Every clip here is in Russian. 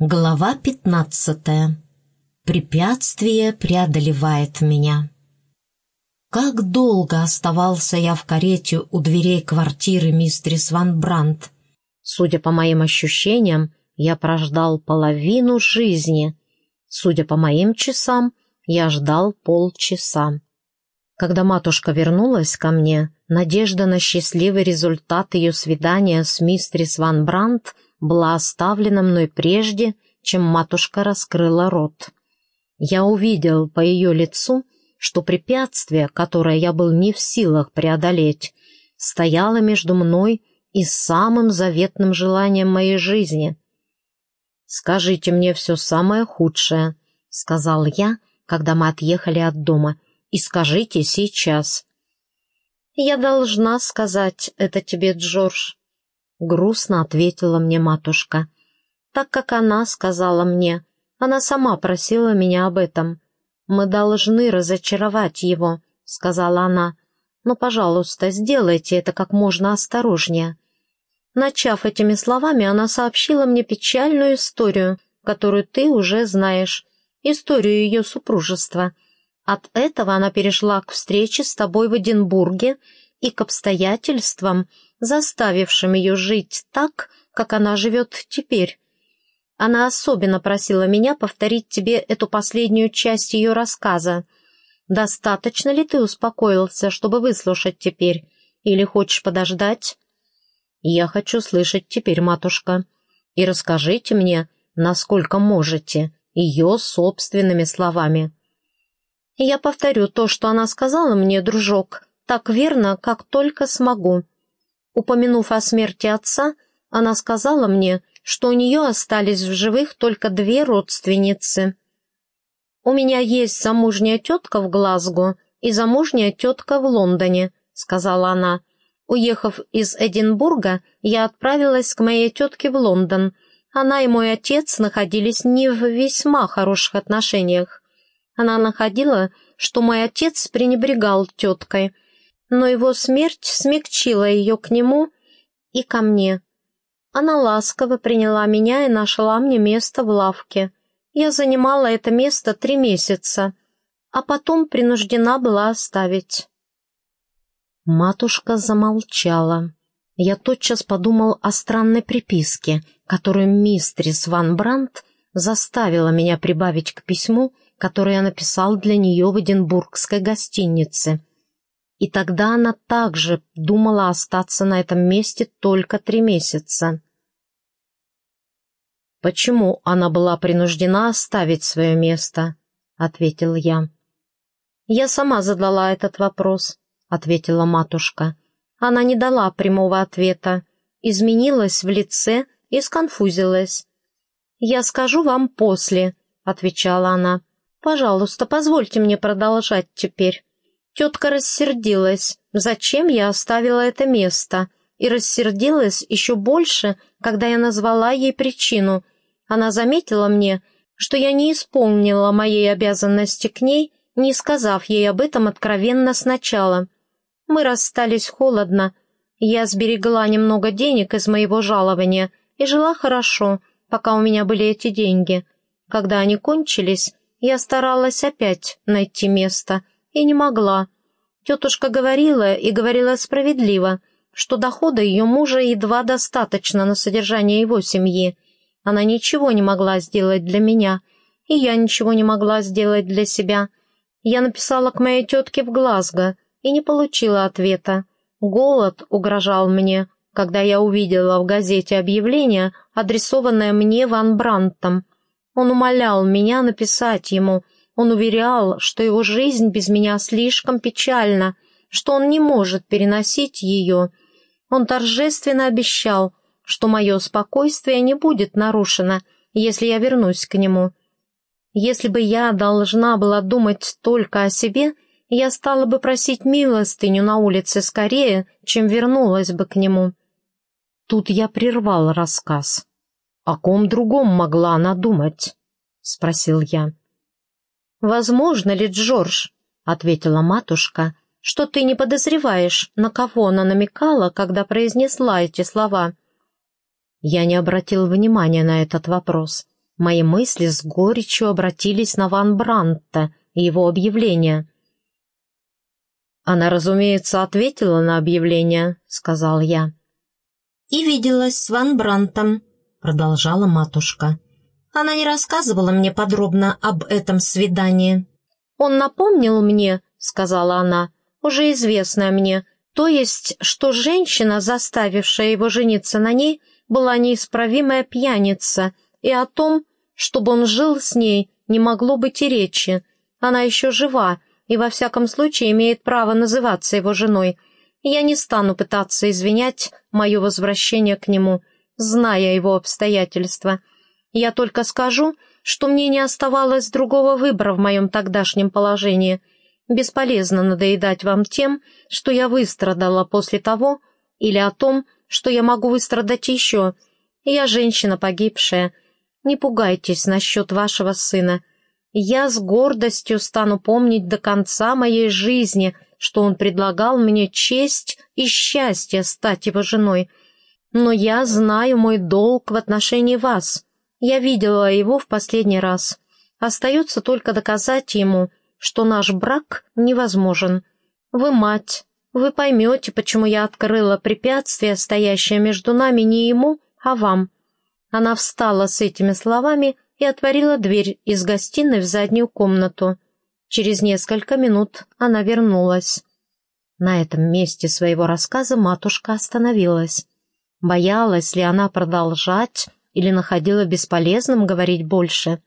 Глава пятнадцатая. Препятствие преодолевает меня. Как долго оставался я в карете у дверей квартиры мистерис Ван Брандт? Судя по моим ощущениям, я прождал половину жизни. Судя по моим часам, я ждал полчаса. Когда матушка вернулась ко мне, надежда на счастливый результат ее свидания с мистерис Ван Брандт была оставлена мной прежде, чем матушка раскрыла рот. Я увидел по ее лицу, что препятствие, которое я был не в силах преодолеть, стояло между мной и самым заветным желанием моей жизни. «Скажите мне все самое худшее», — сказал я, когда мы отъехали от дома, — «и скажите сейчас». «Я должна сказать это тебе, Джордж», — грустно ответила мне матушка. «Так как она сказала мне, она сама просила меня об этом. Мы должны разочаровать его», — сказала она. «Но, пожалуйста, сделайте это как можно осторожнее». Начав этими словами, она сообщила мне печальную историю, которую ты уже знаешь, историю ее супружества. От этого она перешла к встрече с тобой в Эдинбурге и к обстоятельствам, заставившим ее жить так, как она живет теперь. Она особенно просила меня повторить тебе эту последнюю часть ее рассказа. Достаточно ли ты успокоился, чтобы выслушать теперь? Или хочешь подождать? Я хочу слышать теперь, матушка. И расскажите мне, насколько можете, ее собственными словами. Я повторю то, что она сказала мне, дружок, так верно, как только смогу. Упомянув о смерти отца, она сказала мне, что у нее остались в живых только две родственницы. «У меня есть замужняя тетка в Глазго и замужняя тетка в Лондоне», — сказала она. «Уехав из Эдинбурга, я отправилась к моей тетке в Лондон. Она и мой отец находились не в весьма хороших отношениях. Она находила, что мой отец пренебрегал теткой, но его смерть смягчила ее к нему и ко мне. Она ласково приняла меня и нашла мне место в лавке. Я занимала это место три месяца, а потом принуждена была оставить. Матушка замолчала. Я тотчас подумал о странной приписке, которую мистрис Ван Брандт заставила меня прибавить к письму, которое я написал для нее в Эдинбургской гостинице — и тогда она также думала остаться на этом месте только три месяца. «Почему она была принуждена оставить свое место?» — ответил я. «Я сама задала этот вопрос», — ответила матушка. Она не дала прямого ответа, изменилась в лице и сконфузилась. «Я скажу вам после», — отвечала она. «Пожалуйста, позвольте мне продолжать теперь». Тетка рассердилась, зачем я оставила это место, и рассердилась еще больше, когда я назвала ей причину. Она заметила мне, что я не исполнила моей обязанности к ней, не сказав ей об этом откровенно сначала. Мы расстались холодно. Я сберегла немного денег из моего жалования и жила хорошо, пока у меня были эти деньги. Когда они кончились, я старалась опять найти место — и не могла. Тетушка говорила, и говорила справедливо, что дохода ее мужа едва достаточно на содержание его семьи. Она ничего не могла сделать для меня, и я ничего не могла сделать для себя. Я написала к моей тетке в Глазго и не получила ответа. Голод угрожал мне, когда я увидела в газете объявление, адресованное мне Ван Брантом. Он умолял меня написать ему — он уверял, что его жизнь без меня слишком печальна, что он не может переносить ее. Он торжественно обещал, что мое спокойствие не будет нарушено, если я вернусь к нему. Если бы я должна была думать только о себе, я стала бы просить милостыню на улице скорее, чем вернулась бы к нему. Тут я прервал рассказ. «О ком другом могла она думать?» — спросил я. «Возможно ли, Джордж?» — ответила матушка, — «что ты не подозреваешь, на кого она намекала, когда произнесла эти слова?» Я не обратил внимания на этот вопрос. Мои мысли с горечью обратились на Ван Бранта и его объявление. «Она, разумеется, ответила на объявление», — сказал я. «И виделась с Ван Брантом», — продолжала матушка. «Она не рассказывала мне подробно об этом свидании». «Он напомнил мне», — сказала она, — «уже известное мне, то есть, что женщина, заставившая его жениться на ней, была неисправимая пьяница, и о том, чтобы он жил с ней, не могло быть и речи. Она еще жива и во всяком случае имеет право называться его женой. Я не стану пытаться извинять мое возвращение к нему, зная его обстоятельства. Я только скажу, что мне не оставалось другого выбора в моем тогдашнем положении. Бесполезно надоедать вам тем, что я выстрадала после того, или о том, что я могу выстрадать еще. Я женщина погибшая, не пугайтесь насчет вашего сына. Я с гордостью стану помнить до конца моей жизни, что он предлагал мне честь и счастье стать его женой. Но я знаю мой долг в отношении вас. Я видела его в последний раз. Остается только доказать ему, что наш брак невозможен. Вы мать, вы поймете, почему я открыла препятствие, стоящее между нами не ему, а вам. Она встала с этими словами и отворила дверь из гостиной в заднюю комнату. Через несколько минут она вернулась. На этом месте своего рассказа матушка остановилась. Боялась ли она продолжать или находила бесполезным говорить больше?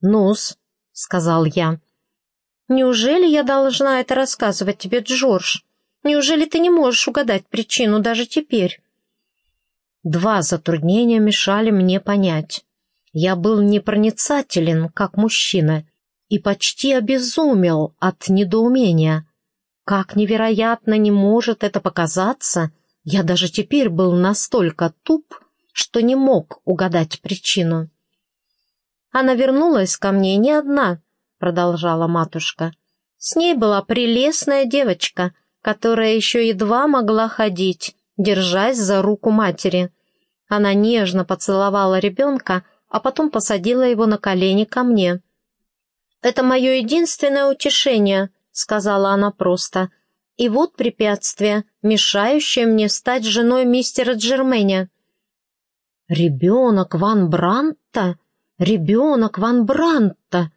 «Ну-с», — сказал я. «Неужели я должна это рассказывать тебе, Джордж? Неужели ты не можешь угадать причину даже теперь?» Два затруднения мешали мне понять. Я был непроницателен, как мужчина, и почти обезумел от недоумения. Как невероятно не может это показаться, я даже теперь был настолько туп, что не мог угадать причину. «Она вернулась ко мне не одна», — продолжала матушка. «С ней была прелестная девочка, которая еще едва могла ходить, держась за руку матери. Она нежно поцеловала ребенка, а потом посадила его на колени ко мне. «Это мое единственное утешение», — сказала она просто. «И вот препятствие, мешающее мне стать женой мистера Джерменя». «Ребенок Ван Бранта? Ребенок Ван Бранта!»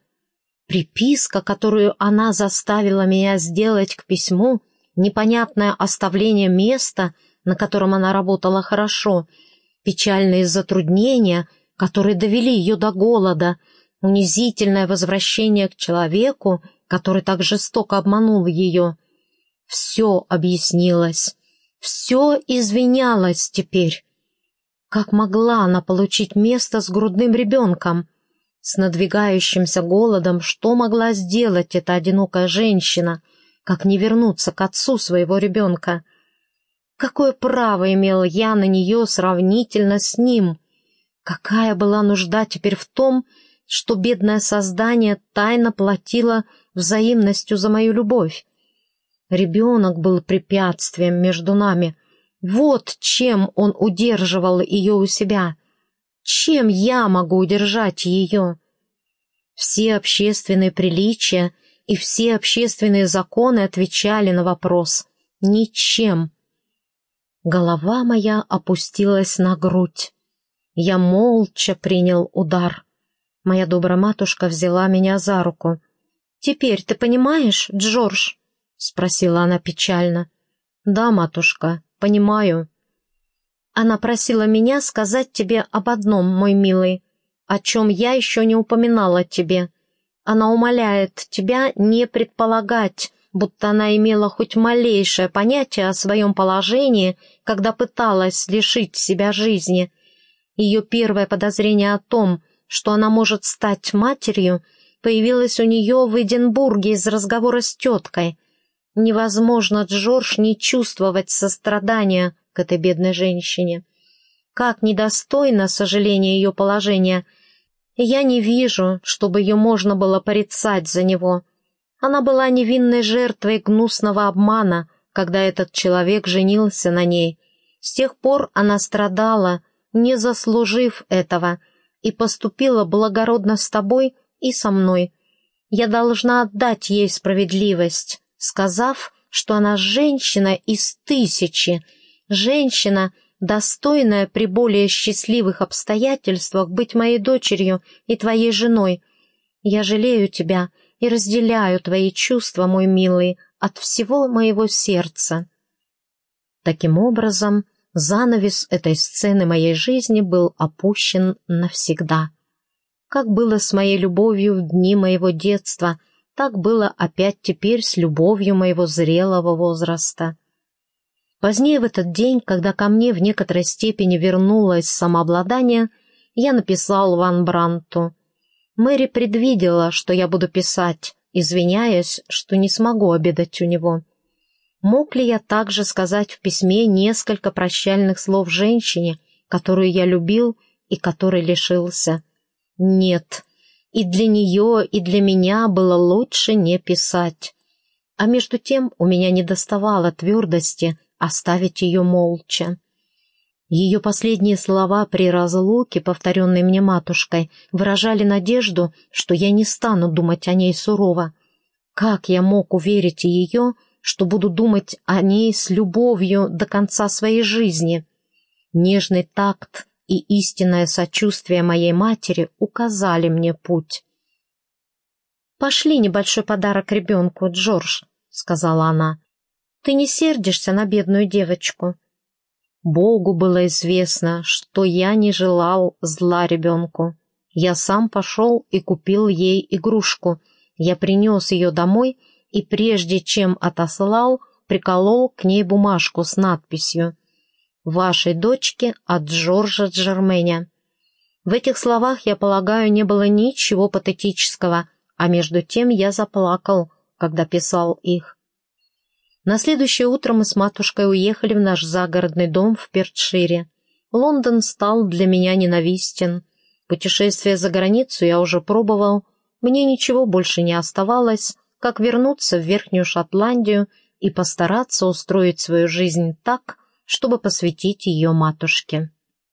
Приписка, которую она заставила меня сделать к письму, непонятное оставление места, на котором она работала хорошо, печальные затруднения, которые довели ее до голода, унизительное возвращение к человеку, который так жестоко обманул ее. Все объяснилось, все извинялось теперь. Как могла она получить место с грудным ребенком? С надвигающимся голодом что могла сделать эта одинокая женщина — как не вернуться к отцу своего ребенка. Какое право имел я на нее сравнительно с ним? Какая была нужда теперь в том, что бедное создание тайно платило взаимностью за мою любовь? Ребенок был препятствием между нами. Вот чем он удерживал ее у себя. Чем я могу удержать ее? Все общественные приличия и все общественные законы отвечали на вопрос «ничем». Голова моя опустилась на грудь. Я молча принял удар. Моя добрая матушка взяла меня за руку. «Теперь ты понимаешь, Джордж?» — спросила она печально. «Да, матушка, понимаю». Она просила меня сказать тебе об одном, мой милый, о чем я еще не упоминала тебе. Она умоляет тебя не предполагать, будто она имела хоть малейшее понятие о своем положении, когда пыталась лишить себя жизни. Ее первое подозрение о том, что она может стать матерью, появилось у нее в Эдинбурге из разговора с теткой. Невозможно, Джордж, не чувствовать сострадания к этой бедной женщине. Как недостойно сожаление ее положения — я не вижу, чтобы ее можно было порицать за него. Она была невинной жертвой гнусного обмана, когда этот человек женился на ней. С тех пор она страдала, не заслужив этого, и поступила благородно с тобой и со мной. Я должна отдать ей справедливость, сказав, что она женщина из тысячи, женщина, достойная при более счастливых обстоятельствах быть моей дочерью и твоей женой. Я жалею тебя и разделяю твои чувства, мой милый, от всего моего сердца. Таким образом, занавес этой сцены моей жизни был опущен навсегда. Как было с моей любовью в дни моего детства, так было опять теперь с любовью моего зрелого возраста. Позднее в этот день, когда ко мне в некоторой степени вернулось самообладание, я написал Ван Бранту. Мэри предвидела, что я буду писать, извиняясь, что не смогу обедать у него. Мог ли я также сказать в письме несколько прощальных слов женщине, которую я любил и которой лишился? Нет. И для нее, и для меня было лучше не писать. А между тем у меня не доставало твердости оставить ее молча. Ее последние слова при разлуке, повторенные мне матушкой, выражали надежду, что я не стану думать о ней сурово. Как я мог уверить ее, что буду думать о ней с любовью до конца своей жизни. Нежный такт и истинное сочувствие моей матери указали мне путь. «Пошли небольшой подарок ребенку, Джордж», — сказала она. «Ты не сердишься на бедную девочку?» Богу было известно, что я не желал зла ребенку. Я сам пошел и купил ей игрушку. Я принес ее домой — и прежде чем отослал, приколол к ней бумажку с надписью «Вашей дочке от Джорджа Джерменя». В этих словах, я полагаю, не было ничего патетического, а между тем я заплакал, когда писал их. На следующее утро мы с матушкой уехали в наш загородный дом в Пертшире. Лондон стал для меня ненавистен. Путешествие за границу я уже пробовал. Мне ничего больше не оставалось, как вернуться в Верхнюю Шотландию и постараться устроить свою жизнь так, чтобы посвятить ее матушке.